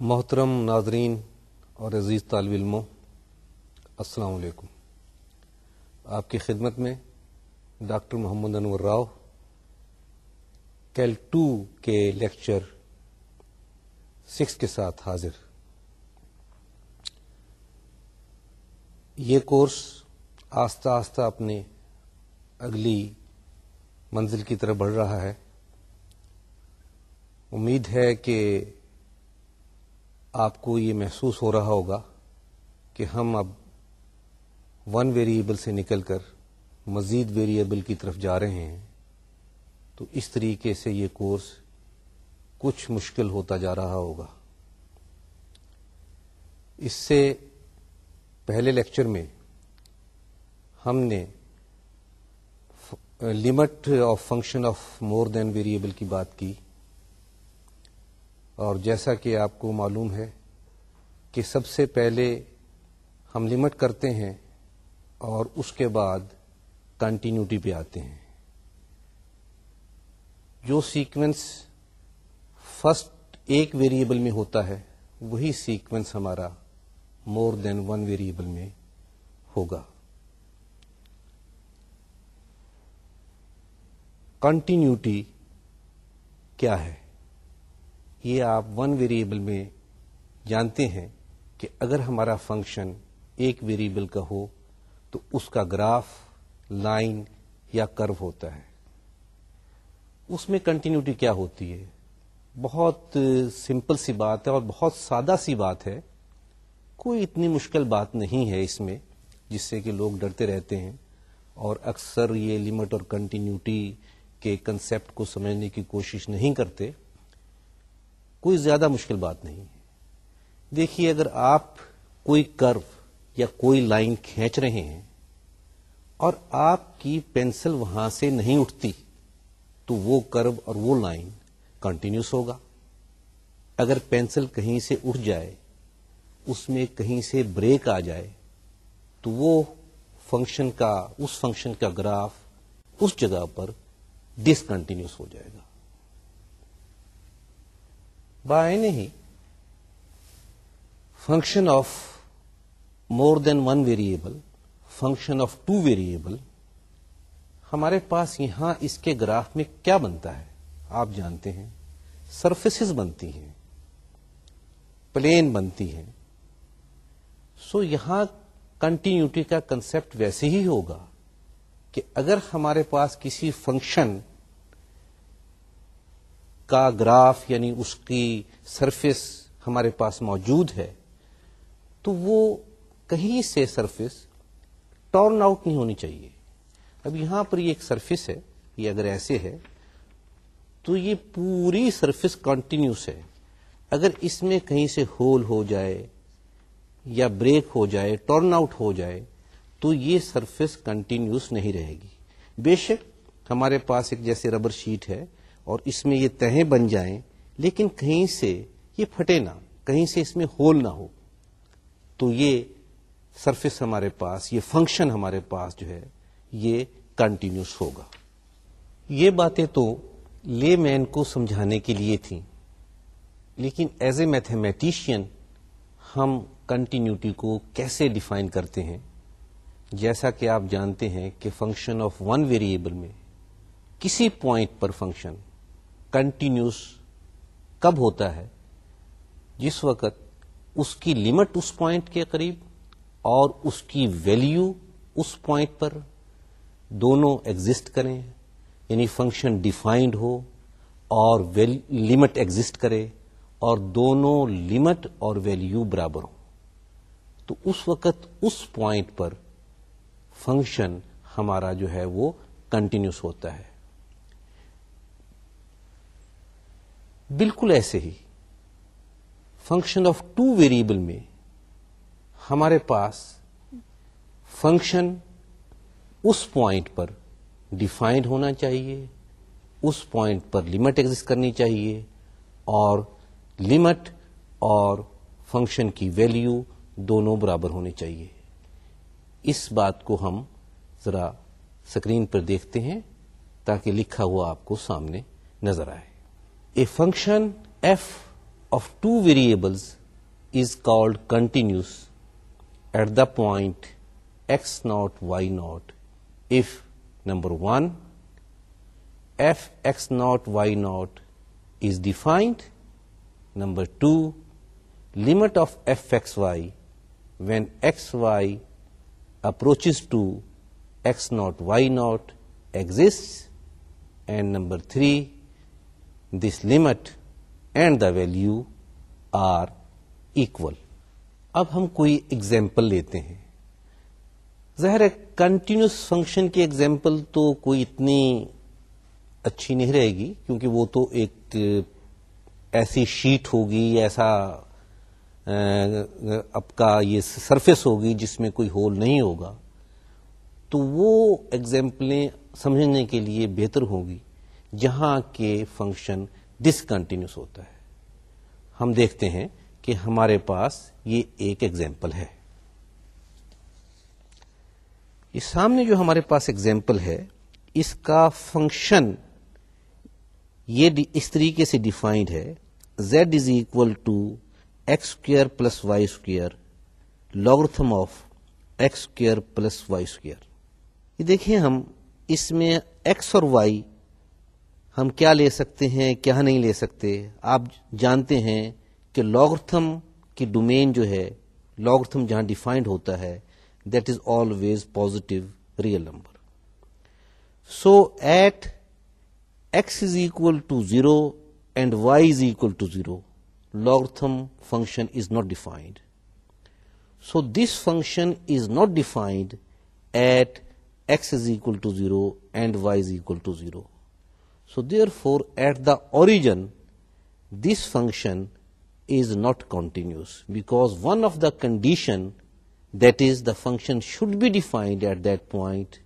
محترم ناظرین اور عزیز طالب علموں السلام علیکم آپ کی خدمت میں ڈاکٹر محمد انور راؤ کیل ٹو کے لیکچر سکس کے ساتھ حاضر یہ کورس آستہ آستہ اپنے اگلی منزل کی طرف بڑھ رہا ہے امید ہے کہ آپ کو یہ محسوس ہو رہا ہوگا کہ ہم اب ون ویریبل سے نکل کر مزید ویریبل کی طرف جا رہے ہیں تو اس طریقے سے یہ کورس کچھ مشکل ہوتا جا رہا ہوگا اس سے پہلے لیکچر میں ہم نے limit of function of more than variable کی بات کی اور جیسا کہ آپ کو معلوم ہے کہ سب سے پہلے ہم لمٹ کرتے ہیں اور اس کے بعد کنٹینیوٹی پہ آتے ہیں جو سیکوینس فسٹ ایک ویریبل میں ہوتا ہے وہی سیکوینس ہمارا مور دین ون ویریبل میں ہوگا کنٹینیوٹی کیا ہے یہ آپ ون ویریبل میں جانتے ہیں کہ اگر ہمارا فنکشن ایک ویریبل کا ہو تو اس کا گراف لائن یا کرو ہوتا ہے اس میں کنٹینیوٹی کیا ہوتی ہے بہت سمپل سی بات ہے اور بہت سادہ سی بات ہے کوئی اتنی مشکل بات نہیں ہے اس میں جس سے کہ لوگ ڈرتے رہتے ہیں اور اکثر یہ لمٹ اور کنٹینیوٹی کے کنسیپٹ کو سمجھنے کی کوشش نہیں کرتے کوئی زیادہ مشکل بات نہیں دیکھیے اگر آپ کوئی کرو یا کوئی لائن کھینچ رہے ہیں اور آپ کی پینسل وہاں سے نہیں اٹھتی تو وہ کرو اور وہ لائن کنٹینیوس ہوگا اگر پینسل کہیں سے اٹھ جائے اس میں کہیں سے بریک آ جائے تو وہ فنکشن کا اس فنکشن کا گراف اس جگہ پر ڈسکنٹینیوس ہو جائے گا ہی more than one variable function of two variable ہمارے پاس یہاں اس کے گراف میں کیا بنتا ہے آپ جانتے ہیں سرفیسز بنتی ہیں پلین بنتی ہیں سو so یہاں کنٹینیوٹی کا کنسپٹ ویسے ہی ہوگا کہ اگر ہمارے پاس کسی فنکشن کا گراف یعنی اس کی سرفس ہمارے پاس موجود ہے تو وہ کہیں سے سرفس ٹرن آؤٹ نہیں ہونی چاہیے اب یہاں پر یہ ایک سرفس ہے یہ اگر ایسے ہے تو یہ پوری سرفس کنٹینیوس ہے اگر اس میں کہیں سے ہول ہو جائے یا بریک ہو جائے ٹرن آؤٹ ہو جائے تو یہ سرفس کنٹینیوس نہیں رہے گی بے شک ہمارے پاس ایک جیسے ربر شیٹ ہے اور اس میں یہ تہیں بن جائیں لیکن کہیں سے یہ پھٹے نہ کہیں سے اس میں ہول نہ ہو تو یہ سرفیس ہمارے پاس یہ فنکشن ہمارے پاس جو ہے یہ کنٹینیوس ہوگا یہ باتیں تو لے مین کو سمجھانے کے لیے تھیں لیکن ایز اے میتھمیٹیشین ہم کنٹینیوٹی کو کیسے ڈیفائن کرتے ہیں جیسا کہ آپ جانتے ہیں کہ فنکشن آف ون ویریبل میں کسی پوائنٹ پر فنکشن کنٹینیوس کب ہوتا ہے جس وقت اس کی لمٹ اس پوائنٹ کے قریب اور اس کی ویلیو اس پوائنٹ پر دونوں ایگزٹ کریں یعنی فنکشن ڈیفائنڈ ہو اور لمٹ ایگزٹ کرے اور دونوں لمٹ اور ویلیو برابر ہو تو اس وقت اس پوائنٹ پر فنکشن ہمارا جو ہے وہ کنٹینیوس ہوتا ہے بالکل ایسے ہی فنکشن آف ٹو ویریبل میں ہمارے پاس فنکشن اس پوائنٹ پر ڈیفائنڈ ہونا چاہیے اس پوائنٹ پر لمٹ ایگزٹ کرنی چاہیے اور لمٹ اور فنکشن کی ویلیو دونوں برابر ہونے چاہیے اس بات کو ہم ذرا اسکرین پر دیکھتے ہیں تاکہ لکھا ہوا آپ کو سامنے نظر آئے A function f of two variables is called continuous at the point x naught, y naught if number 1 f x naught, y naught is defined, number 2 limit of f x y when x y approaches to x naught, y naught exists, and number 3 this limit and the value are equal اب ہم کوئی example لیتے ہیں ظاہر ہے continuous function کی example تو کوئی اتنی اچھی نہیں رہے گی کیونکہ وہ تو ایک ایسی شیٹ ہوگی ایسا آپ کا یہ سرفیس ہوگی جس میں کوئی ہول نہیں ہوگا تو وہ ایگزامپلیں سمجھنے کے لیے بہتر ہوگی جہاں کے فنکشن ڈسکنٹینیوس ہوتا ہے ہم دیکھتے ہیں کہ ہمارے پاس یہ ایک ایگزامپل ہے یہ سامنے جو ہمارے پاس ایگزامپل ہے اس کا فنکشن یہ اس طریقے سے ڈیفائنڈ ہے Z is equal to x square plus Y square logarithm of x square plus Y square یہ دیکھیں ہم اس میں ایکس اور وائی ہم کیا لے سکتے ہیں کیا نہیں لے سکتے آپ جانتے ہیں کہ لاگرتھم کی ڈومین جو ہے لاگرتھم جہاں ڈیفائنڈ ہوتا ہے that is always positive real number so at x is equal to zero and Y is equal to zero logarithm function is not defined so this function is not defined at x is equal to zero and Y is equal to zero so therefore at the origin this function is not continuous because one of the condition that is the function should be defined at that point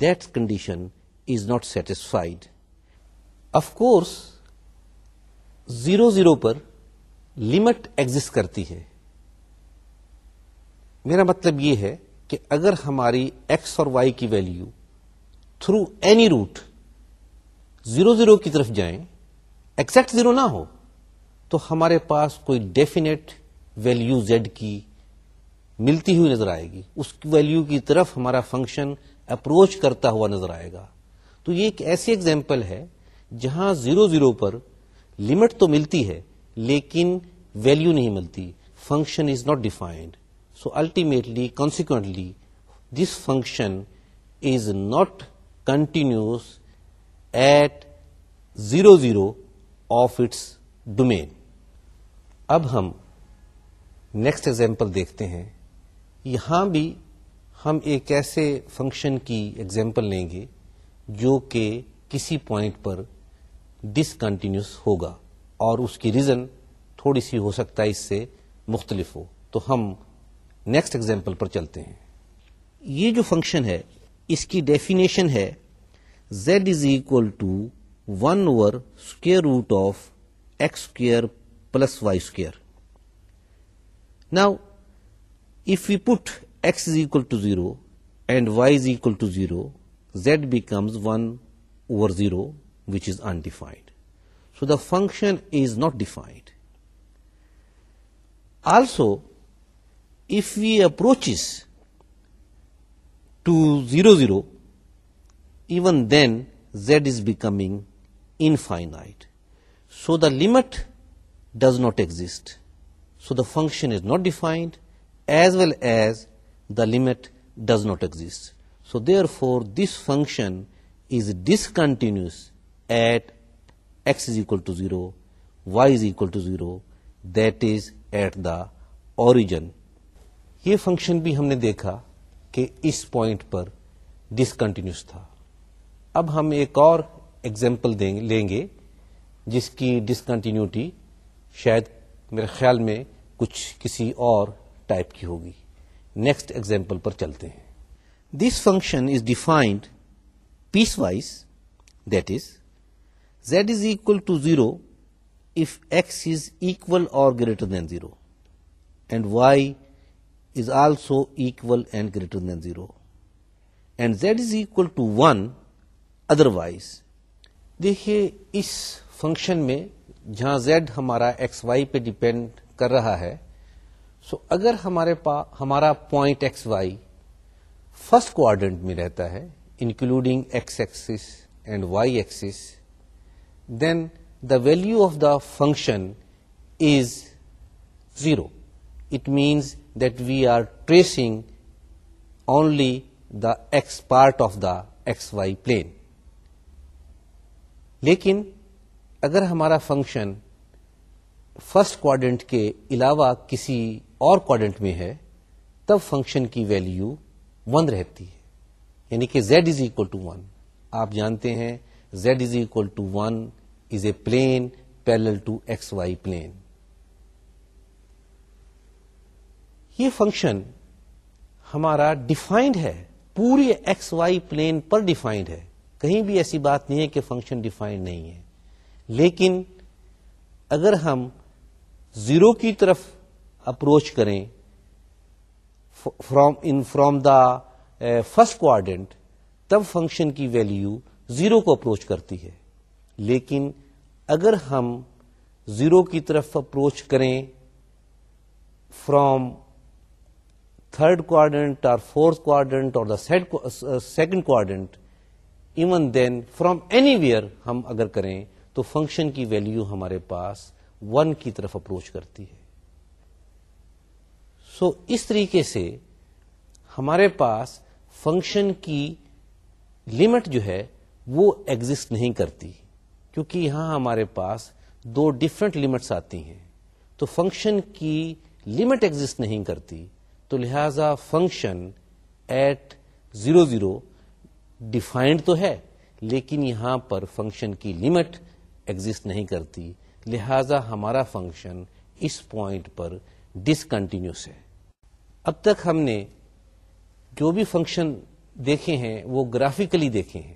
that condition is not satisfied of course zero zero پر limit exist کرتی ہے میرا مطلب یہ ہے کہ اگر ہماری ایکس اور وائی کی value through any route zero zero کی طرف جائیں ایکزیکٹ زیرو نہ ہو تو ہمارے پاس کوئی ڈیفینیٹ ویلو زیڈ کی ملتی ہوئی نظر آئے گی اس ویلو کی طرف ہمارا فنکشن اپروچ کرتا ہوا نظر آئے گا تو یہ ایک ایسی ایگزامپل ہے جہاں زیرو زیرو پر لمٹ تو ملتی ہے لیکن ویلو نہیں ملتی function is not defined so ultimately consequently this function is not continuous at zero zero of its domain اب ہم نیکسٹ ایگزامپل دیکھتے ہیں یہاں بھی ہم ایک ایسے فنکشن کی ایگزامپل لیں گے جو کہ کسی پوائنٹ پر ڈسکنٹینیوس ہوگا اور اس کی ریزن تھوڑی سی ہو سکتا ہے اس سے مختلف ہو تو ہم نیکسٹ ایگزامپل پر چلتے ہیں یہ جو فنکشن ہے اس کی ڈیفینیشن ہے Z is equal to 1 over square root of x square plus y square. Now, if we put x is equal to 0 and y is equal to 0, z becomes 1 over 0, which is undefined. So, the function is not defined. Also, if we approaches to 0, 0, even then Z is becoming infinite so so the limit does not exist so the function is not defined as well as the limit does not exist so therefore this function is discontinuous at x is 0 to zero Y is 0 to zero that is at the origin یہ فنکشن بھی ہم نے دیکھا کہ اس point پر discontinuous تھا اب ہم ایک اور ایگزامپل لیں گے جس کی ڈسکنٹینیوٹی شاید میرے خیال میں کچھ کسی اور ٹائپ کی ہوگی نیکسٹ ایگزامپل پر چلتے ہیں this function is defined piecewise that is Z is equal to zero if x is equal اور greater than zero and Y is also equal and greater than zero and Z is equal to one otherwise دیکھیے اس فنکشن میں جہاں z ہمارا x y پہ depend کر رہا ہے سو so اگر ہمارے پا ہمارا point x Y first quadrant میں رہتا ہے including x axis and Y axis then the value of the function is zero it means that we are tracing only the x part of the x Y plane لیکن اگر ہمارا function first quadrant کے علاوہ کسی اور couldn't میں ہے تب فنکشن کی ویلیو ون رہتی ہے یعنی کہ Z is equal to one آپ جانتے ہیں Z is equal to one is a plane parallel to x Y plane یہ فنکشن ہمارا ڈیفائنڈ ہے پوری ایکس وائی پلین پر ڈیفائنڈ ہے کہیں بھی ایسی بات نہیں ہے کہ فنکشن ڈیفائنڈ نہیں ہے لیکن اگر ہم زیرو کی طرف اپروچ کریں from in from the first quadrant تب فنکشن کی ویلیو زیرو کو اپروچ کرتی ہے لیکن اگر ہم زیرو کی طرف اپروچ کریں فرام تھرڈ کوارڈنٹ اور فورتھ کوارڈنٹ اور the second quadrant even then from anywhere ہم اگر کریں تو فنکشن کی ویلو ہمارے پاس ون کی طرف اپروچ کرتی ہے سو so, اس طریقے سے ہمارے پاس فنکشن کی لمٹ جو ہے وہ ایگزٹ نہیں کرتی کیونکہ یہاں ہمارے پاس دو ڈفرینٹ لمٹس آتی ہیں تو فنکشن کی لمٹ ایگزٹ نہیں کرتی تو لہذا function at zero zero defined تو ہے لیکن یہاں پر فنکشن کی لمٹ ایگزٹ نہیں کرتی لہذا ہمارا فنکشن اس پوائنٹ پر ڈسکنٹینیوس ہے اب تک ہم نے جو بھی فنکشن دیکھے ہیں وہ گرافکلی دیکھے ہیں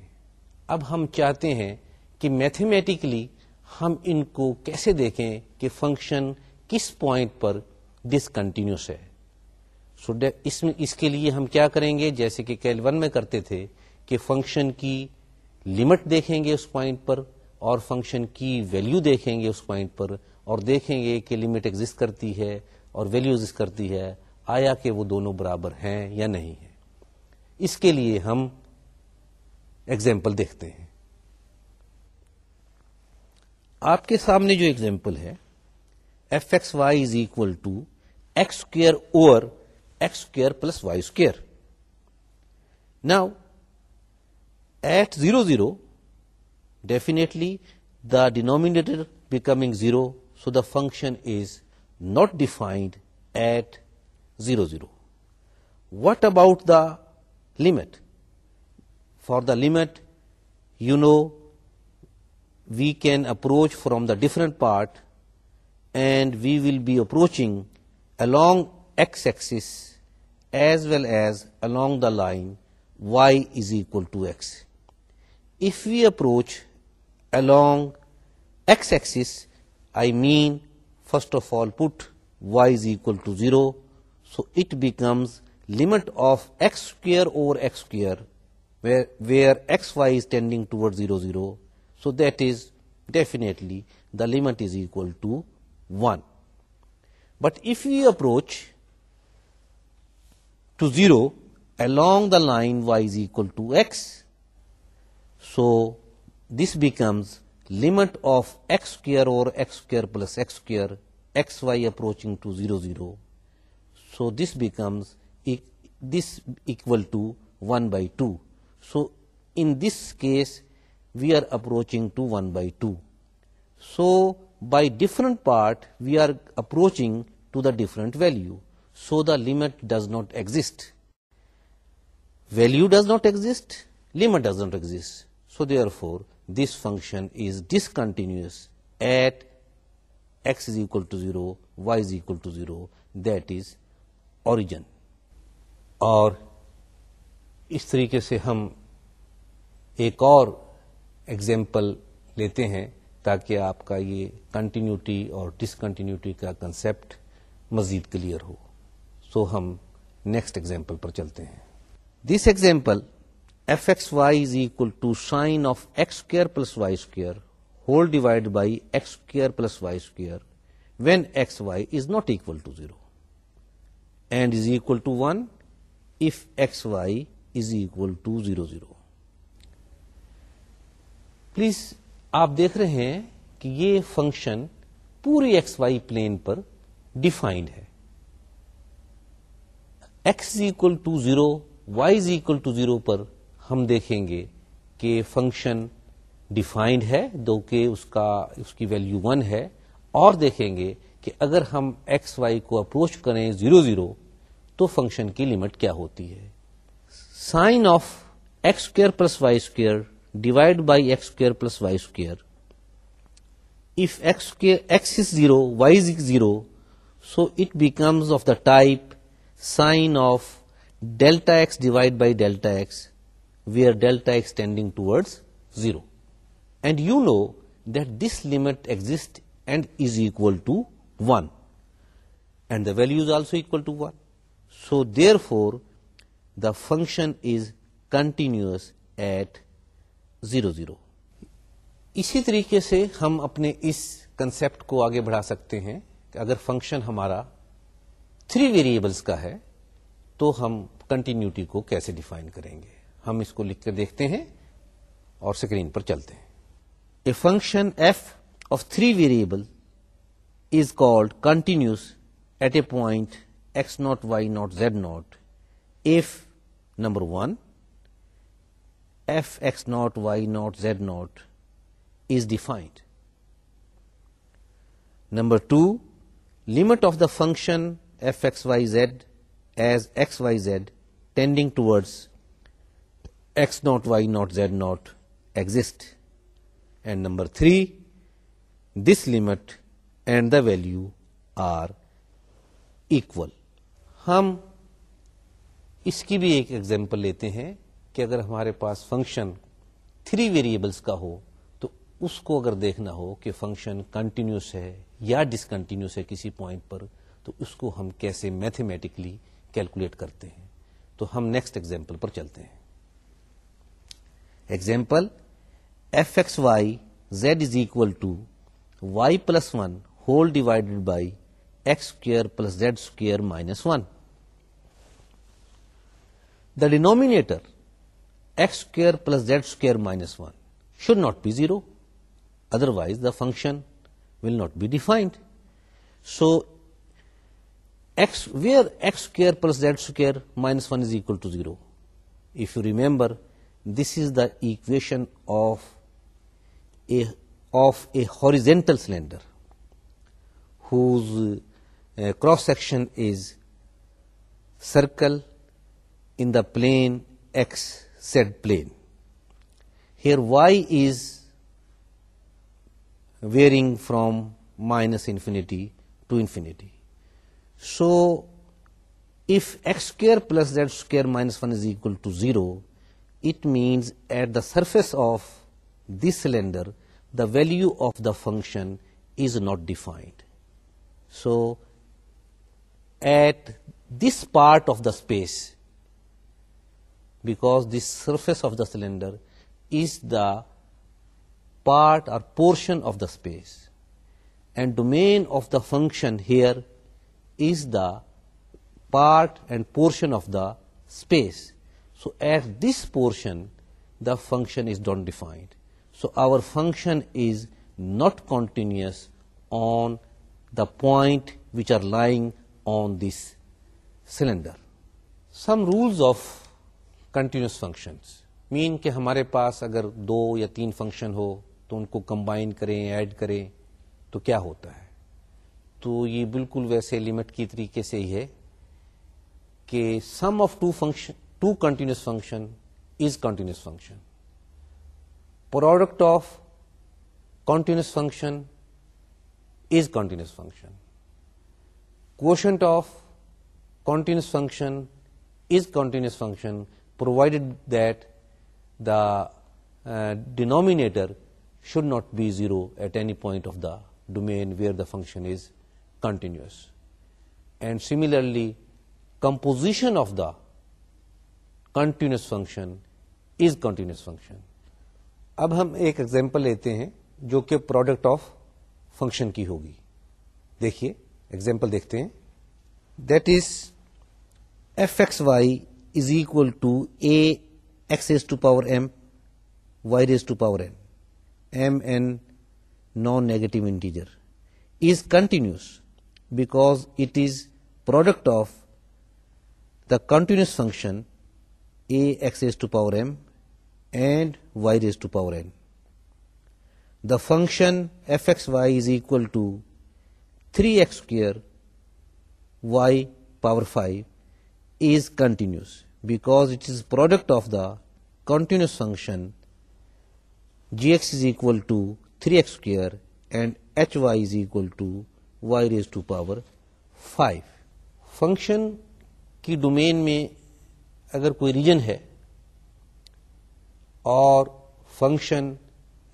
اب ہم چاہتے ہیں کہ میتھمیٹکلی ہم ان کو کیسے دیکھیں کہ فنکشن کس پوائنٹ پر ڈسکنٹینیوس ہے اس کے لیے ہم کیا کریں گے جیسے کہ کیل ون میں کرتے تھے فنکشن کی لمٹ دیکھیں گے اس پوائنٹ پر اور فنکشن کی ویلیو دیکھیں گے اس پوائنٹ پر اور دیکھیں گے کہ لمٹ ایگزٹ کرتی ہے اور ویلیو ایگزٹ کرتی ہے آیا کہ وہ دونوں برابر ہیں یا نہیں ہیں اس کے لیے ہم ایگزامپل دیکھتے ہیں آپ کے سامنے جو ایگزامپل ہے F x Y is equal to x square over x square plus Y square now at 0, 0, definitely the denominator becoming 0, so the function is not defined at 0, 0. What about the limit? For the limit, you know, we can approach from the different part, and we will be approaching along x-axis as well as along the line y is equal to x if we approach along x-axis, I mean first of all put y is equal to 0. So it becomes limit of x square over x square where xy is tending towards 0, 0. So that is definitely the limit is equal to 1. But if we approach to 0 along the line y is equal to x, so this becomes limit of x square over x square plus x square, xy approaching to 0, 0. So this becomes this equal to 1 by 2. So in this case, we are approaching to 1 by 2. So by different part, we are approaching to the different value. So the limit does not exist. Value does not exist, limit does not exist. So therefore this function is discontinuous at x is equal to zero Y is equal to zero that is origin اور اس طریقے سے ہم ایک اور example لیتے ہیں تاکہ آپ کا یہ کنٹینیوٹی اور ڈسکنٹینیوٹی کا کنسپٹ مزید کلیئر ہو سو so ہم نیکسٹ ایگزامپل پر چلتے ہیں this example F x Y is equal to sine of x square plus Y square whole divide by x square plus Y square when X Y is not equal to zero and is equal to one F x Y is equal to zero zero please آپ دیکھ رہے ہیں کہ یہ function پوری x Y plane پر defined ہے X is equal to zero Y is equal to zero پر ہم دیکھیں گے کہ فنکشن ڈیفائنڈ ہے دو کہ اس کا اس کی ویلو ون ہے اور دیکھیں گے کہ اگر ہم ایکس وائی کو اپروچ کریں زیرو زیرو تو فنکشن کی لمٹ کیا ہوتی ہے sine of x square plus Y square divide by x square plus Y square F x x is zero Y is zero so it becomes of the type sine of delta x divide by delta x where delta delta extending towards zero and you know that this limit exist and is equal to one and the value is also equal to one so therefore, for the function is continuous at zero zero اسی طریقے سے ہم اپنے اس concept کو آگے بڑھا سکتے ہیں کہ اگر فنکشن ہمارا تھری ویریبلس کا ہے تو ہم کنٹینیوٹی کو کیسے ڈیفائن کریں گے ہم اس کو لکھ کر دیکھتے ہیں اور اسکرین پر چلتے ہیں a function F of three variable is called continuous at a point x not Y not Z not if number one F x not Y not Z not is defined number two limit of the function F x Y Z as x Y Z tending to x not Y not Z not exist and number three this limit and the value are equal ہم اس کی بھی ایک example لیتے ہیں کہ اگر ہمارے پاس فنکشن تھری ویریبلس کا ہو تو اس کو اگر دیکھنا ہو کہ فنکشن کنٹینیوس ہے یا ڈسکنٹینیوس ہے کسی پوائنٹ پر تو اس کو ہم کیسے میتھمیٹکلی کیلکولیٹ کرتے ہیں تو ہم نیکسٹ ایگزامپل پر چلتے ہیں Example, fxy z is equal to y plus 1 whole divided by x square plus z square minus 1. The denominator x square plus z square minus 1 should not be 0, otherwise the function will not be defined. So, where x square plus z square minus 1 is equal to 0? If you remember, this is the equation of a horizontal cylinder whose uh, cross section is circle in the plane x, said plane. Here y is varying from minus infinity to infinity. So if x square plus z square minus 1 is equal to 0, it means at the surface of this cylinder, the value of the function is not defined. So, at this part of the space, because this surface of the cylinder is the part or portion of the space, and domain of the function here is the part and portion of the space. So at this portion the function is don't defined so our function is not continuous on the point which are lying on this cylinder some rules of continuous functions مین کہ ہمارے پاس اگر دو یا تین function ہو تو ان کو کمبائن کریں ایڈ کریں تو کیا ہوتا ہے تو یہ بالکل ویسے لمٹ کی طریقے سے ہی ہے کہ سم of two function 2 continuous function is continuous function. Product of continuous function is continuous function. Quotient of continuous function is continuous function, provided that the denominator should not be 0 at any point of the domain where the function is continuous. And similarly, composition of the continuous function is continuous function اب ہم ایک example لیتے ہیں جو کہ product of function کی ہوگی دیکھیے ایگزامپل دیکھتے ہیں that is F x Y is equal to A X as to power M Y raise to power M M N non negative integer is continuous because it is product of the continuous function A X as to power M and Y raise to power N the function F x Y is equal to three x square Y power five is continuous because it is product of the continuous function G X is equal to three x square and H Y is equal to Y raise to power five function کی domain میں اگر کوئی region ہے اور function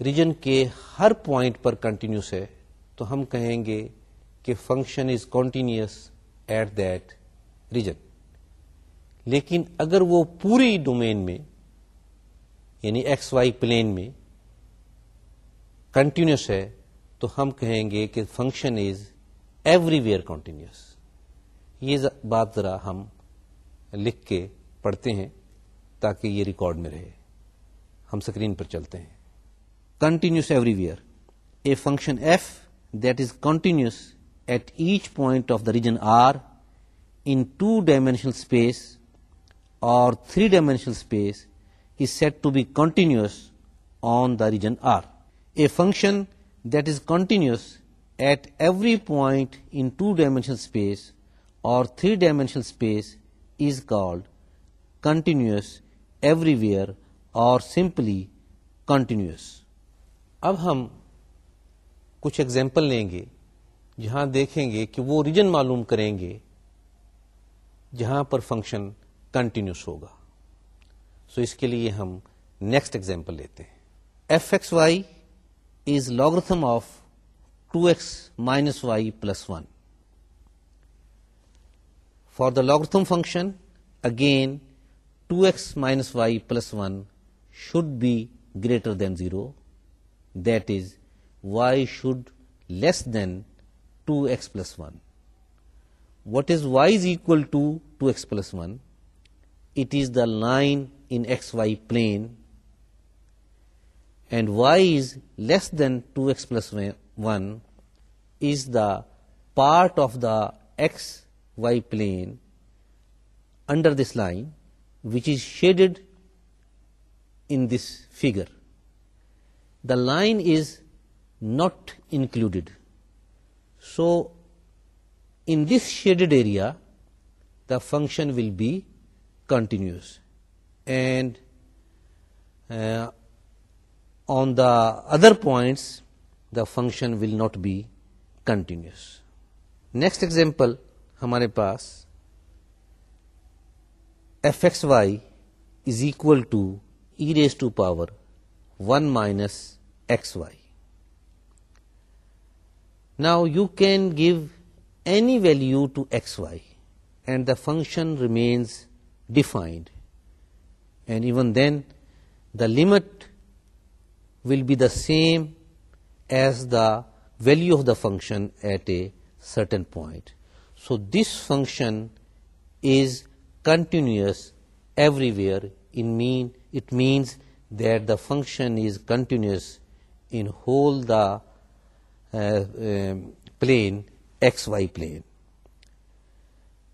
region کے ہر point پر continuous ہے تو ہم کہیں گے کہ function is continuous at that region لیکن اگر وہ پوری ڈومین میں یعنی ایکس وائی پلین میں کنٹینیوس ہے تو ہم کہیں گے کہ function is everywhere continuous یہ بات ذرا ہم لکھ کے پڑھتے ہیں تاکہ یہ ریکارڈ میں رہے ہم اسکرین پر چلتے ہیں continuous everywhere a function F that is continuous at each point of the region R in two dimensional space or three dimensional space is set to be continuous on the region R a function that is continuous at every point in two dimensional space or three dimensional space is called continuous everywhere or simply continuous اب ہم کچھ example لیں گے جہاں دیکھیں گے کہ وہ ریجن معلوم کریں گے جہاں پر فنکشن کنٹینیوس ہوگا سو so اس کے لیے ہم نیکسٹ ایگزامپل لیتے ہیں F x Y is logarithm of two x minus Y plus one for the logarithm function again 2x minus y plus 1 should be greater than 0, that is, y should less than 2x plus 1. What is y is equal to 2x plus 1? It is the line in xy plane, and y is less than 2x plus 1 is the part of the xy plane under this line which is shaded in this figure the line is not included so in this shaded area the function will be continuous and on the other points the function will not be continuous next example ہمارے پاس fxy is equal to e raised to power 1 minus xy. Now you can give any value to xy and the function remains defined, and even then the limit will be the same as the value of the function at a certain point. So this function is continuous everywhere. It means that the function is continuous in whole the uh, um, plane, xy plane.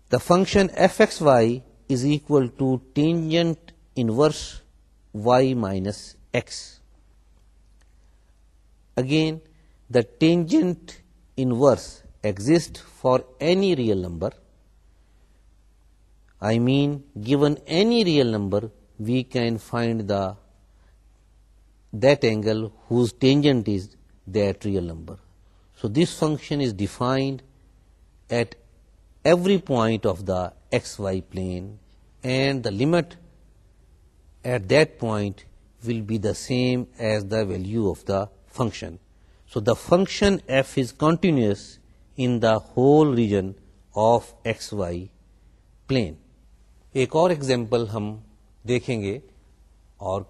The function fxy is equal to tangent inverse y minus x. Again, the tangent inverse exists for any real number I mean, given any real number, we can find that angle whose tangent is that real number. So this function is defined at every point of the xy plane, and the limit at that point will be the same as the value of the function. So the function f is continuous in the whole region of xy plane. ایک اور example ہم دیکھیں گے اور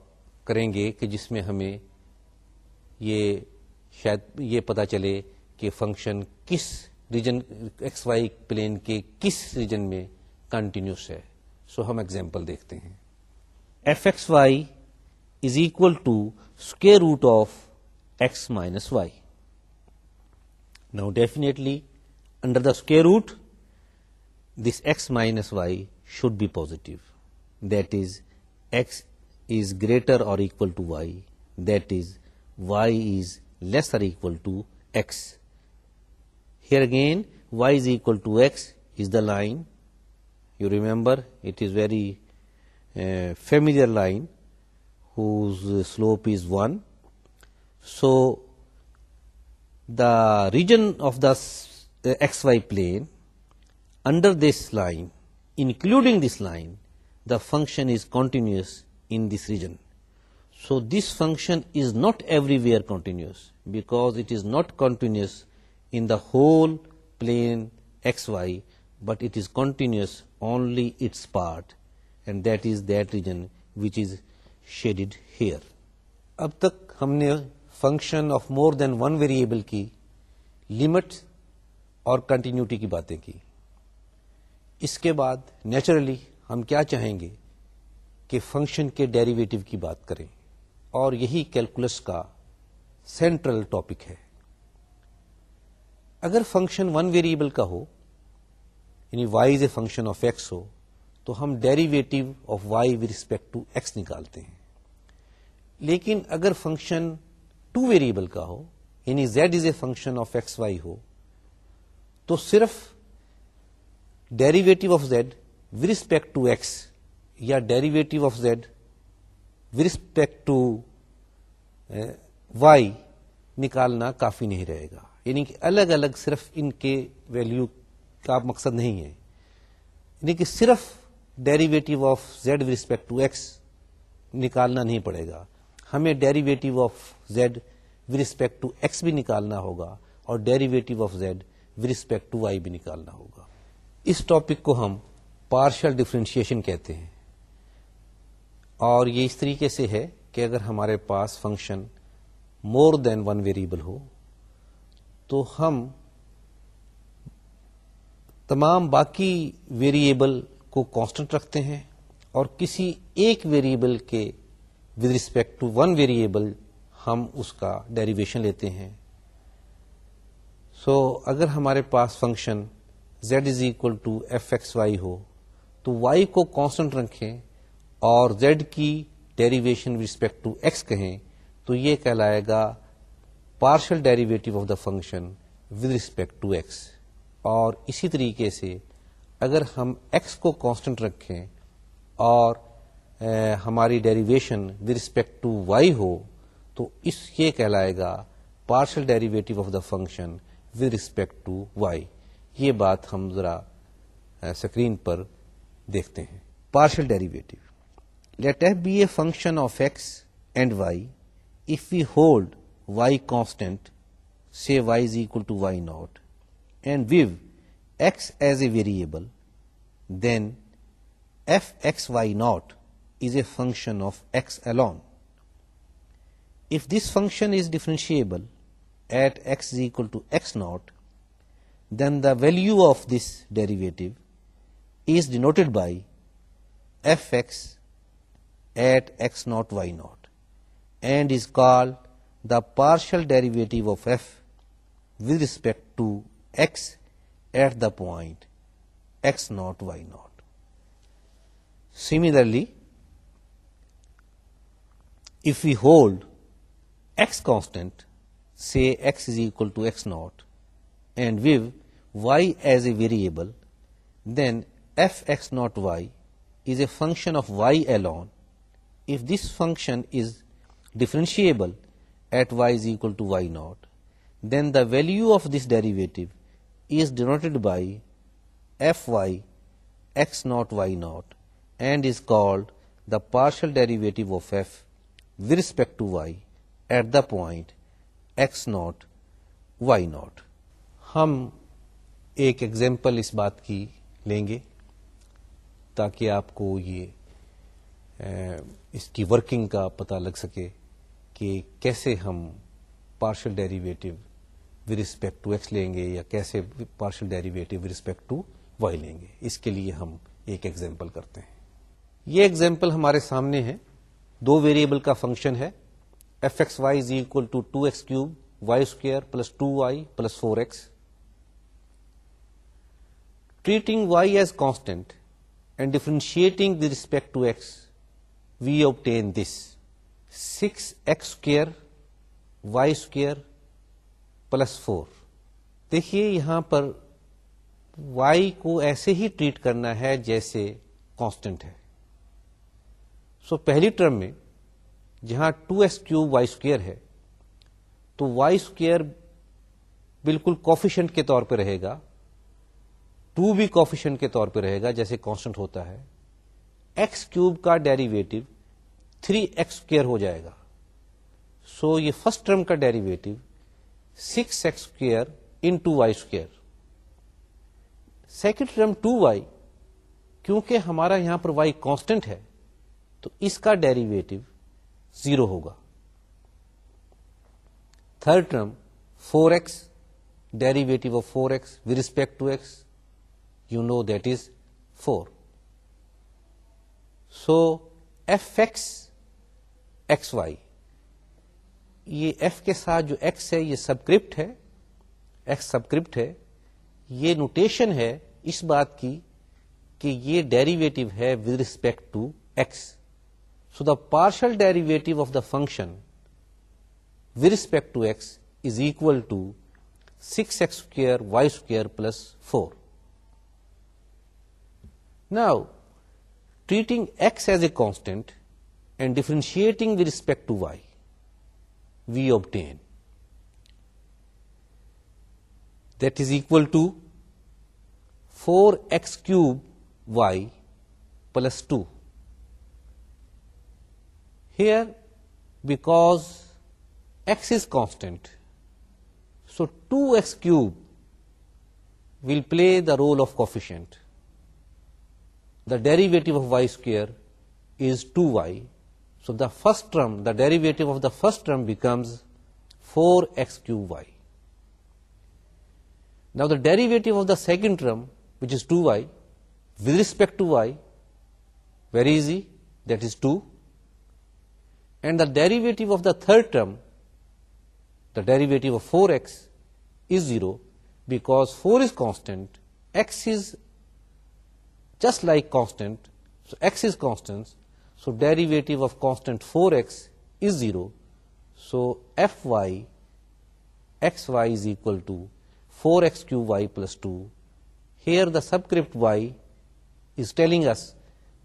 کریں گے کہ جس میں ہمیں یہ شاید یہ پتا چلے کہ فنکشن کس ریجن ایکس وائی پلین کے کس ریجن میں کنٹینیوس ہے سو ہم ایگزامپل دیکھتے ہیں F x Y is equal to square root of x minus Y now definitely under the square root this x minus Y should be positive. That is, x is greater or equal to y. That is, y is less or equal to x. Here again, y is equal to x is the line. You remember, it is very uh, familiar line whose slope is 1. So, the region of the uh, xy plane under this line including this line the function is continuous in this region so this function is not everywhere continuous because not continuous in the whole plane x y but it is continuous only its part and that is that region which is shaded here اب تک ہم نے function of more than one variable کی limit اور continuity کی باتیں کی اس کے بعد نیچرلی ہم کیا چاہیں گے کہ فنکشن کے ڈیریویٹو کی بات کریں اور یہی کیلکولس کا سینٹرل ٹاپک ہے اگر فنکشن ون ویریبل کا ہو یعنی Y is a function of x ہو تو ہم derivative of Y with respect to x نکالتے ہیں لیکن اگر فنکشن ٹو ویریبل کا ہو یعنی Z is a function of x Y ہو تو صرف derivative of Z with respect to x یا derivative of Z with respect to Y نکالنا کافی نہیں رہے گا یعنی کہ الگ الگ صرف ان کے ویلو کا مقصد نہیں ہے یعنی کہ صرف derivative of Z respect to x نکالنا نہیں پڑے گا ہمیں derivative of Z with respect to x بھی نکالنا ہوگا اور derivative of Z with respect to Y بھی نکالنا ہوگا اس ٹاپک کو ہم پارشل ڈفرینشیشن کہتے ہیں اور یہ اس طریقے سے ہے کہ اگر ہمارے پاس function more than one variable ہو تو ہم تمام باقی ویریبل کو کانسٹنٹ رکھتے ہیں اور کسی ایک ویریبل کے with respect to one variable ہم اس کا ڈیریویشن لیتے ہیں سو so, اگر ہمارے پاس function Z is equal to F x Y ہو تو وائی کو کانسٹنٹ رکھیں اور زیڈ کی ڈیریویشن رسپیکٹ ٹو ایکس کہیں تو یہ کہلائے گا partial derivative of the function with respect to x اور اسی طریقے سے اگر ہم ایکس کو کانسٹنٹ رکھیں اور ہماری derivation with respect to Y ہو تو اس یہ کہلائے گا partial derivative of the function with respect to Y یہ بات ہم ذرا اسکرین پر دیکھتے ہیں partial derivative let F be a function of x and Y if we hold Y constant say Y is equal to Y naught and view x as a variable then F x Y naught is a function of X alone if this function is differentiable at x is equal to x naught then the value of this derivative is denoted by fx at x naught y naught and is called the partial derivative of f with respect to x at the point x naught y naught. Similarly, if we hold x constant, say x is equal to x naught, and with y as a variable, then f(x naught y) is a function of y alone if this function is differentiable at y is equal to y naught, then the value of this derivative is denoted by fy x naught y naught and is called the partial derivative of f with respect to y at the point x naught y naught. ہم ایک example اس بات کی لیں گے تاکہ آپ کو یہ اس کی ورکنگ کا پتہ لگ سکے کہ کیسے ہم partial derivative with respect to x لیں گے یا کیسے partial derivative with respect to Y لیں گے اس کے لیے ہم ایک ایگزامپل کرتے ہیں یہ ایگزامپل ہمارے سامنے ہے دو ویریبل کا فنکشن ہے F x Y is equal to two x cube Y square plus two Y plus four x treating Y as constant and differentiating with respect to x we obtain this six square Y square plus four دیکھیے یہاں پر y کو ایسے ہی treat کرنا ہے جیسے constant ہے سو پہلی ٹرم میں جہاں two S cube Y square ہے تو وائی اسکوئر بالکل کوفیشنٹ کے طور پہ رہے گا ٹو بھی کوفیشنٹ کے طور پہ رہے گا جیسے کانسٹنٹ ہوتا ہے ایکس کیوب کا ڈیریویٹو تھری ایکس اسکوئر ہو جائے گا سو so, یہ فرسٹ ٹرم کا derivative six x square into Y square second term two Y کیونکہ ہمارا یہاں پر وائی کانسٹنٹ ہے تو اس کا ڈیریویٹو زیرو ہوگا third term four x derivative of four x with respect to x you know that is four so F x x Y یہ ایف کے ساتھ جو ایکس ہے یہ سبکرپٹ ہے ایکس سبکرپٹ ہے یہ نوٹیشن ہے اس بات کی کہ یہ ڈیریویٹو ہے with respect to x so the partial derivative of the function with respect to x is equal to six x square Y square plus four Now, treating x as a constant and differentiating with respect to y, we obtain that is equal to 4x cube y plus 2. Here, because x is constant, so 2x cube will play the role of coefficient the derivative of y square is 2y. So the first term, the derivative of the first term becomes 4x cube y. Now the derivative of the second term, which is 2y, with respect to y, very easy, that is 2. And the derivative of the third term, the derivative of 4x, is 0, because 4 is constant, x is just like constant so x is constant so derivative of constant four x is zero so f y x Y is equal to four x cube y plus two here the subscript y is telling us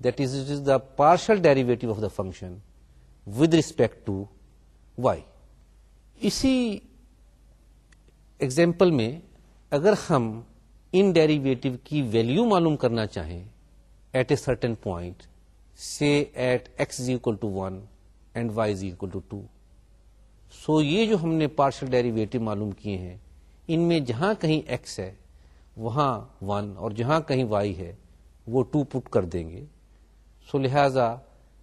that is it is the partial derivative of the function with respect to y اسی example میں اگر ہم ان derivative کی value معلوم کرنا چاہیں at a certain point سے at x is equal to one and Y is equal to two so یہ جو ہم نے پارشل ڈیریویٹو معلوم کیے ہیں ان میں جہاں کہیں ایکس ہے وہاں ون اور جہاں کہیں وائی ہے وہ ٹو پٹ کر دیں گے سو لہذا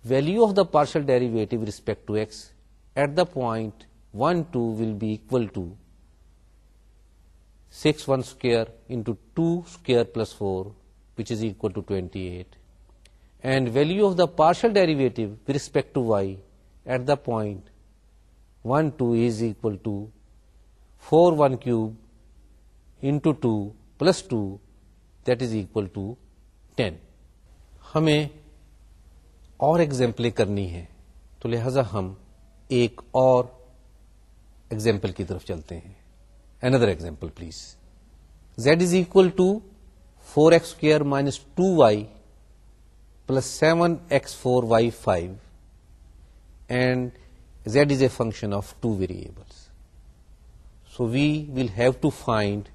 value of the partial derivative respect to x at the point one two will be equal to six one square into two square plus four which is equal to twenty eight and value of the partial derivative with respect to y at the point one two is equal to four one cube into two plus two that is equal to ten ہمیں اور ایگزامپلیں کرنی ہے تو لہذا ہم ایک اور example کی طرف چلتے ہیں Another example, please. Z is equal to 4x square minus 2y plus 7x4y5, and z is a function of two variables. So we will have to find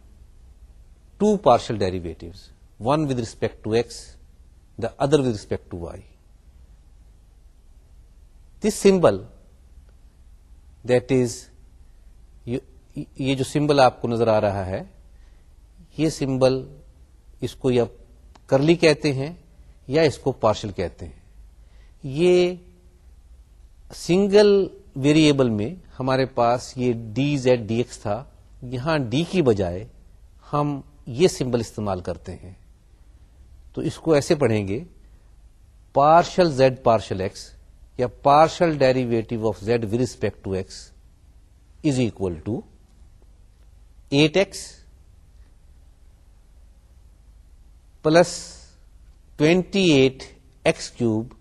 two partial derivatives, one with respect to x, the other with respect to y. This symbol, that is یہ جو symbol آپ کو نظر آ رہا ہے یہ symbol اس کو یا کرلی کہتے ہیں یا اس کو پارشل کہتے ہیں یہ سنگل ویریبل میں ہمارے پاس یہ ڈی زیڈ ڈی ایکس تھا یہاں ڈی کی بجائے ہم یہ سمبل استعمال کرتے ہیں تو اس کو ایسے پڑھیں گے پارشل زیڈ پارشل ایکس یا partial derivative of Z with respect to x is equal to eight x plus twenty eight x cube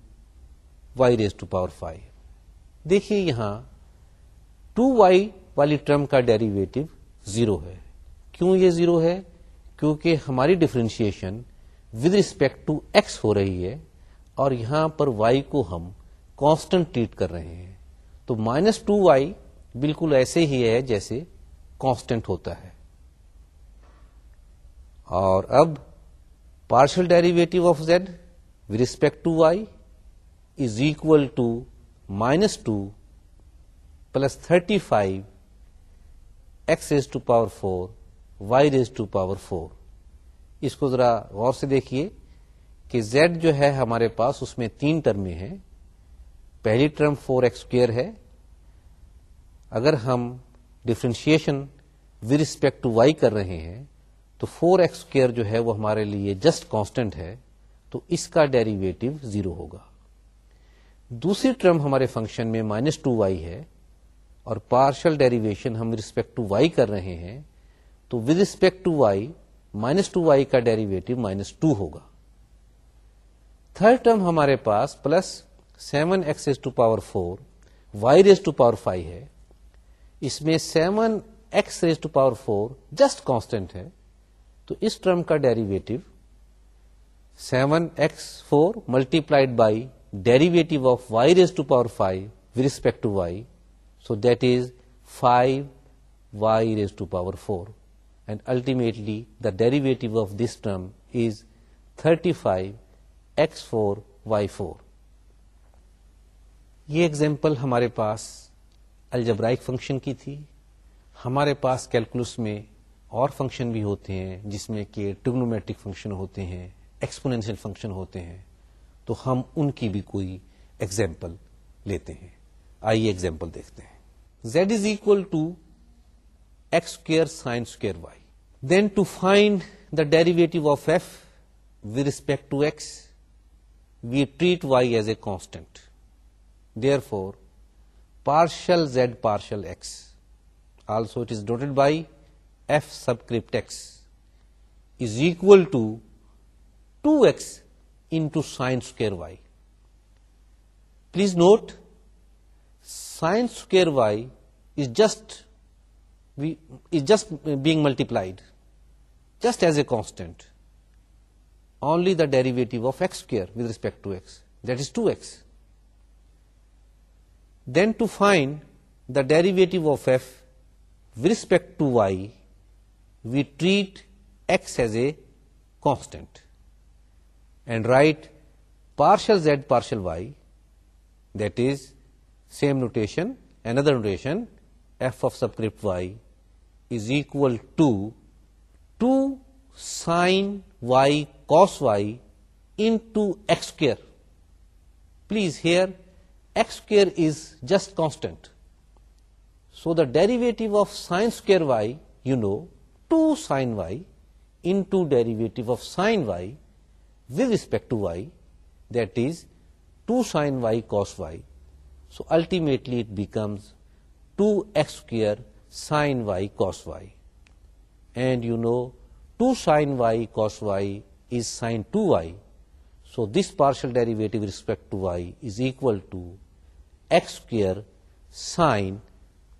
y raise to power five دیکھیے یہاں ٹو وائی والی ٹرم کا ڈیریویٹو زیرو ہے کیوں یہ zero ہے کیونکہ ہماری differentiation with respect to x ہو رہی ہے اور یہاں پر وائی کو ہم کانسٹنٹ ٹریٹ کر رہے ہیں تو مائنس ٹو وائی بالکل ایسے ہی ہے جیسے کانسٹنٹ ہوتا ہے اور اب partial derivative of Z with respect to Y is equal to minus two plus thirty five x as to power four y raise to power four اس کو ذرا غور سے دیکھیے کہ زیڈ جو ہے ہمارے پاس اس میں تین ٹرمیں ہیں پہلی ٹرم فور ایکسکر ہے اگر ہم differentiation with respect to y کر رہے ہیں تو فور ایکس اسکوئر جو ہے وہ ہمارے لیے جسٹ کانسٹنٹ ہے تو اس کا ڈیریویٹو زیرو ہوگا دوسری ٹرم ہمارے فنکشن میں مائنس ٹو وائی ہے اور پارشل ڈیریویشن ہم رسپیکٹ ٹو وائی کر رہے ہیں تو with respect to Y minus two y کا ڈیریویٹو مائنس ٹو ہوگا تھرڈ ٹرم ہمارے پاس plus seven x to power four y raise to power five ہے اس میں seven x raise to power four just constant ہے تو اس ٹرم کا derivative seven x four multiplied by derivative of y raise to power five respect to y so that is five y raise to power four and ultimately the derivative of this term is thirty five x four y four یہ example ہمارے پاس algebraic function کی تھی ہمارے پاس calculus میں اور function بھی ہوتے ہیں جس میں کہ ٹگنومیٹرک فنکشن ہوتے ہیں ایکسپونینشیل فنکشن ہوتے ہیں تو ہم ان کی بھی کوئی ایگزامپل لیتے ہیں آئیے ایگزامپل دیکھتے ہیں Z is equal to x square sine square y then to find the derivative of f with respect to x we treat y as a constant therefore partial z partial x. Also it is denoted by f subscript x is equal to 2x into sine square y. Please note, sine square y is just being multiplied, just as a constant. Only the derivative of x square with respect to x, that is 2x. Then to find the derivative of f with respect to y, we treat x as a constant and write partial z partial y, that is same notation, another notation, f of subscript y is equal to 2 sin y cos y into x square. Please here x square is just constant. So the derivative of sine square y, 2 sine y into derivative of sine y with respect to y, that is 2 sine y cos y. So ultimately it becomes 2 x square sine y cos y. And 2 sine y cos y is sine 2y. So this partial derivative with respect to y is equal to x square sine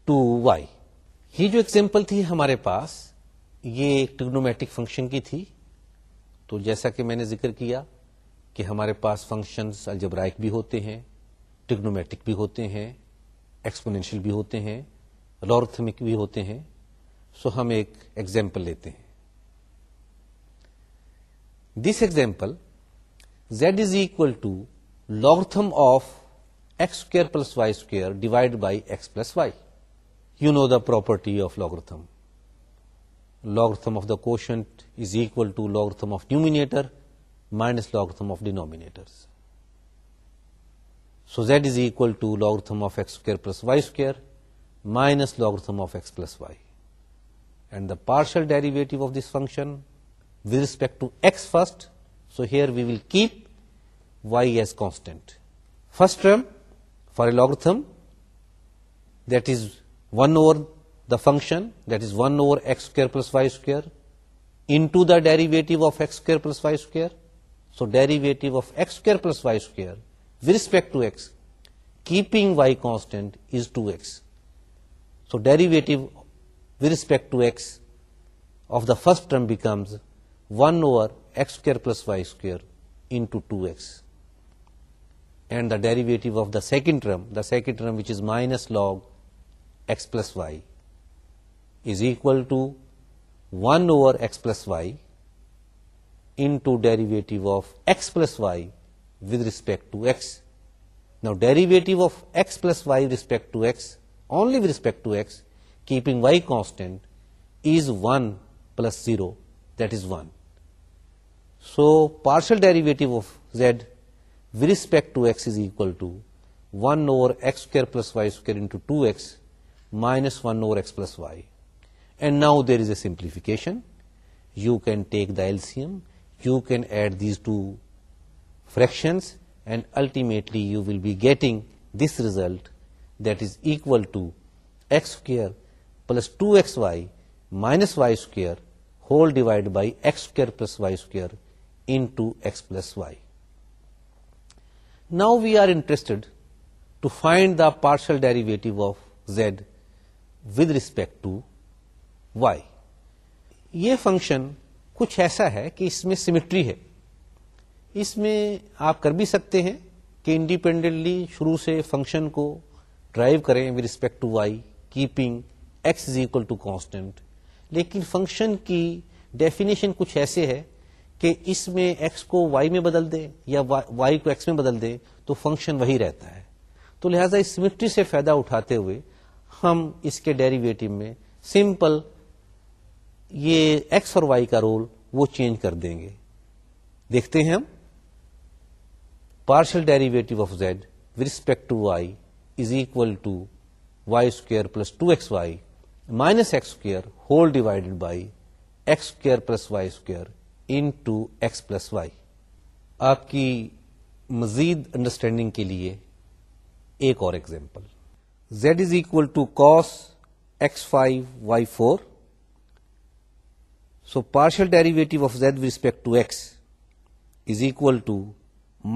two Y یہ جو example تھی ہمارے پاس یہ ایک ٹگنومیٹک function کی تھی تو جیسا کہ میں نے ذکر کیا کہ ہمارے پاس فنکشن الجبرائک بھی ہوتے ہیں ٹگنومیٹک بھی ہوتے ہیں ایکسپونینشیل بھی ہوتے ہیں لورتھمک بھی ہوتے ہیں سو ہم ایک ایگزامپل لیتے ہیں this example z is equal to logarithm of x square plus y square divided by x plus y. You know the property of logarithm. Logarithm of the quotient is equal to logarithm of numerator minus logarithm of denominators. So, z is equal to logarithm of x square plus y square minus logarithm of x plus y. And the partial derivative of this function with respect to x first, so here we will keep y as constant. First term for a logarithm that is 1 over the function, that is 1 over x square plus y square into the derivative of x square plus y square. So, derivative of x square plus y square with respect to x, keeping y constant, is 2x. So, derivative with respect to x of the first term becomes 1 over x square plus y square into 2x and the derivative of the second term which is minus log x plus y is equal to 1 over x plus y into derivative of x plus y with respect to x. Now, derivative of x plus y with respect to x, only with respect to x, keeping y constant, is 1 plus 0, that is 1. So, partial derivative of z with respect to x is equal to 1 over x square plus y square into 2x minus 1 over x plus y. And now there is a simplification. You can take the LCM, you can add these two fractions, and ultimately you will be getting this result, that is equal to x square plus 2xy minus y square whole divided by x square plus y square into x plus y. Now we are interested to find the partial derivative of Z with respect to Y یہ function کچھ ایسا ہے کہ اس میں symmetry ہے اس میں آپ کر بھی سکتے ہیں کہ انڈیپینڈنٹلی شروع سے فنکشن کو ڈرائیو کریں with respect to y keeping x is equal to constant لیکن فنکشن کی ڈیفینیشن کچھ ایسے ہے کہ اس میں ایکس کو وائی میں بدل دے یا وائی کو ایکس میں بدل دے تو فنکشن وہی رہتا ہے تو لہذا اس سمٹری سے فائدہ اٹھاتے ہوئے ہم اس کے ڈیریویٹو میں سمپل یہ ایکس اور وائی کا رول وہ چینج کر دیں گے دیکھتے ہیں ہم partial derivative of Z with respect to Y is equal to Y square plus two x y minus x square whole divided by x square plus Y square into x plus y آپ کی مزید understanding کے لیے ایک اور example z is equal to cos x five y four so partial derivative of z respect to x is equal to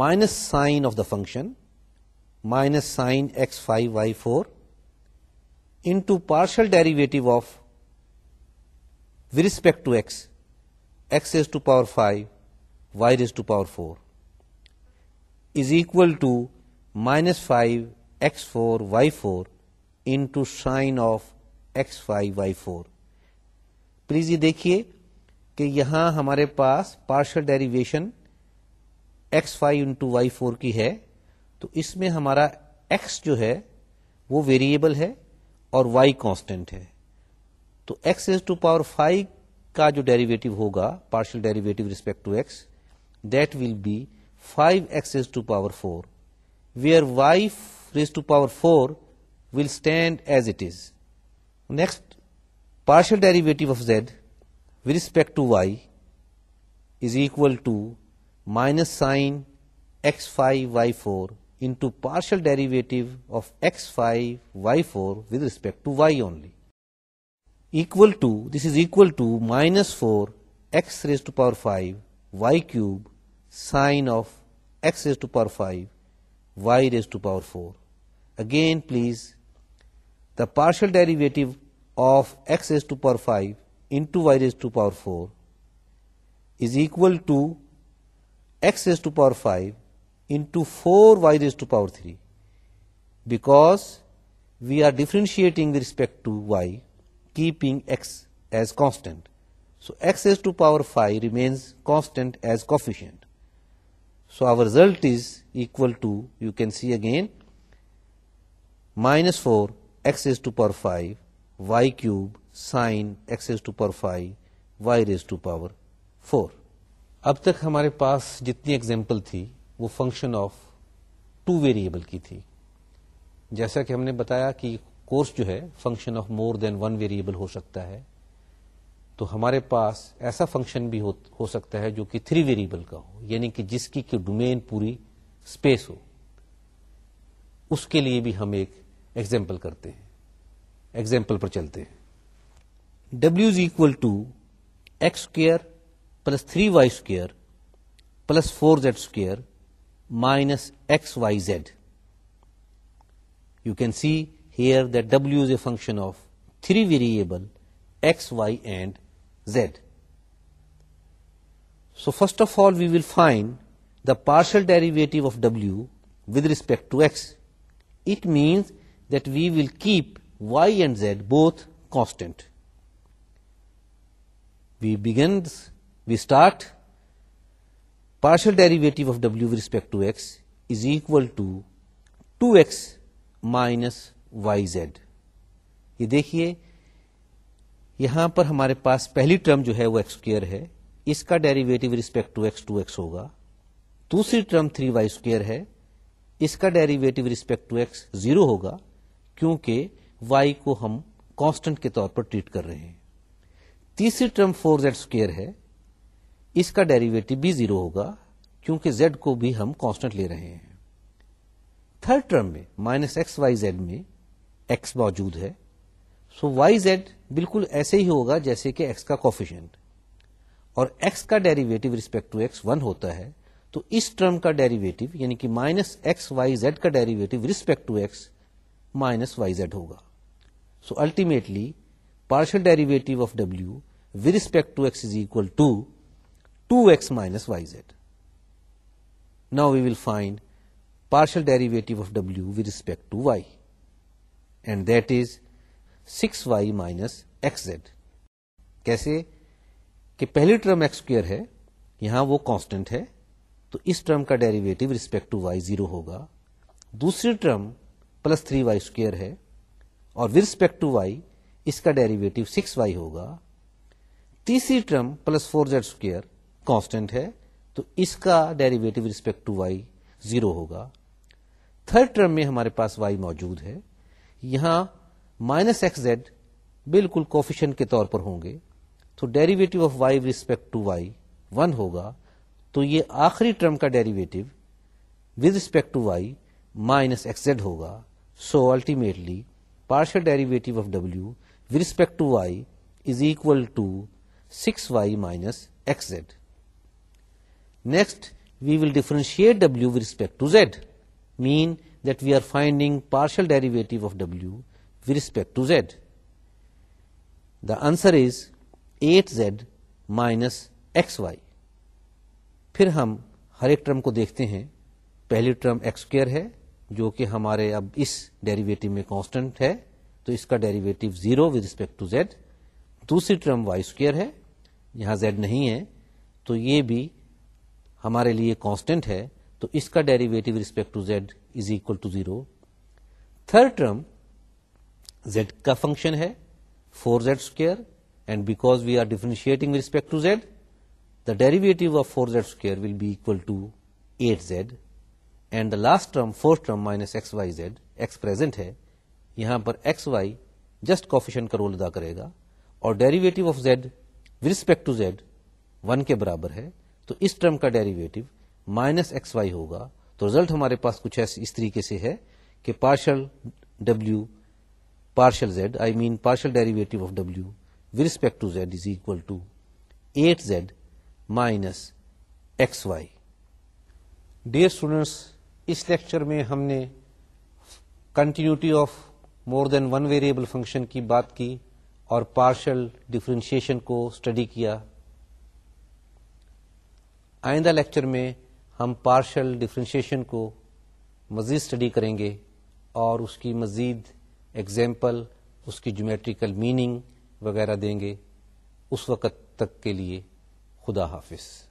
minus sine of the function minus sine x five y four to partial derivative of with respect to x x is to power five y is to power four is equal to minus five x four y four of sine of x five y four please یہ دیکھیے کہ یہاں ہمارے پاس partial derivation x five into y four کی ہے تو اس میں ہمارا ایکس جو ہے وہ ویریبل ہے اور وائی کانسٹینٹ ہے تو x is to power five کا جو ڈیریویٹو ہوگا partial derivative respect to x that will be five x to power four where are raise to power four will stand as it is next partial derivative of Z with respect to Y is equal to minus sine x five y four into partial derivative of x five y four with respect to y only equal to, this is equal to minus 4 x raised to power 5 y cube sine of x raised to power 5 y raised to power 4. Again please, the partial derivative of x raised to power 5 into y raised to power 4 is equal to x raised to power 5 into 4 y raised to power 3, because we are differentiating with respect to y. cube five y cube sine power five y raise to power four اب تک ہمارے پاس جتنی example تھی وہ function of two variable کی تھی جیسا کہ ہم نے بتایا کہ کورس جو ہے function of more than one variable ہو سکتا ہے تو ہمارے پاس ایسا فنکشن بھی ہو سکتا ہے جو کہ تھری ویریبل کا ہو یعنی کہ جس کی ڈومین پوری اسپیس ہو اس کے لیے بھی ہم ایک ایگزامپل کرتے ہیں ایگزامپل پر چلتے ہیں ڈبلو is equal to x square plus three y square plus four z square minus x Y z you can see Here the w is a function of three variable x, y and z. So first of all we will find the partial derivative of w with respect to x. It means that we will keep y and z both constant. We start partial derivative of w with respect to x is equal to 2x minus y z یہ دیکھیے یہاں پر ہمارے پاس پہلی term جو ہے وہ x square ہے اس کا derivative respect to x two x ہوگا دوسری ٹرم تھری وائی اسکوئر ہے اس کا ڈیریویٹو رسپیکٹ زیرو ہوگا کیونکہ وائی کو ہم کانسٹنٹ کے طور پر ٹریٹ کر رہے ہیں تیسری ٹرم فور زیڈ اسکوئر ہے اس کا ڈیریویٹو بھی زیرو ہوگا کیونکہ زیڈ کو بھی ہم کانسٹنٹ لے رہے ہیں تھرڈ ٹرم میں مائنس ایکس وائی زیڈ میں ایکس موجود ہے سو وائی زیڈ بالکل ایسے ہی ہوگا جیسے کہ ایکس کا کوفیشنٹ اور ایکس کا derivative respect to x one ہوتا ہے تو اس ٹرم کا ڈیریویٹو یعنی کہ مائنس ایکس وائی زیڈ کا derivative respect to x minus y z ہوگا so ultimately partial derivative of W with respect to x is equal to two x minus y z now we will find partial derivative of W with respect to y and that is six Y minus x z کیسے کہ پہلی term x square ہے یہاں وہ constant ہے تو اس term کا derivative respect to y zero ہوگا دوسری term plus three y square ہے اور ود رسپیکٹ ٹو وائی اس کا ڈیریویٹو سکس وائی ہوگا تیسری term plus four z square constant ہے تو اس کا derivative respect to y zero ہوگا تھرڈ ٹرم میں ہمارے پاس وائی موجود ہے یہاں مائنس ایکس زیڈ بالکل کوفیشن کے طور پر ہوں گے تو derivative of y respect to Y one ہوگا تو یہ آخری ٹرم کا derivative with respect to Y minus x Z ہوگا so ultimately partial derivative of W with respect to Y is equal to six Y minus x Z next we will differentiate W with respect to Z mean that we are finding partial derivative of W with respect to Z the answer is eight Z minus x Y پھر ہم ہر ایک term کو دیکھتے ہیں پہلی term x square ہے جو کہ ہمارے اب اس ڈیریویٹو میں کانسٹنٹ ہے تو اس کا derivative zero with respect to Z دوسری ٹرم وائی اسکوئر ہے یہاں زیڈ نہیں ہے تو یہ بھی ہمارے لیے کانسٹنٹ ہے تو اس کا derivative respect to Z is equal to zero third term z کا فنکشن ہے four z square and because we are differentiating respect to Z the derivative of four z square will be equal to eight z and the last term fourth term minus x Y z x present ہے یہاں پر x y just coefficient کا role ادا کرے گا اور derivative of Z with respect to z one کے برابر ہے تو اس ٹرم کا ڈیریویٹو مائنس ایکس وائی ہوگا تو ریزلٹ ہمارے پاس کچھ ایسے اس طریقے سے ہے کہ partial W partial Z I mean partial derivative of W with respect to Z is equal to eight Z minus x Y dear students اس لیکچر میں ہم نے continuity of more than one variable function کی بات کی اور partial differentiation کو study کیا آئندہ لیکچر میں ہم پارشل ڈفرینشیشن کو مزید اسٹڈی کریں گے اور اس کی مزید ایگزامپل اس کی جومیٹریکل میننگ وغیرہ دیں گے اس وقت تک کے لیے خدا حافظ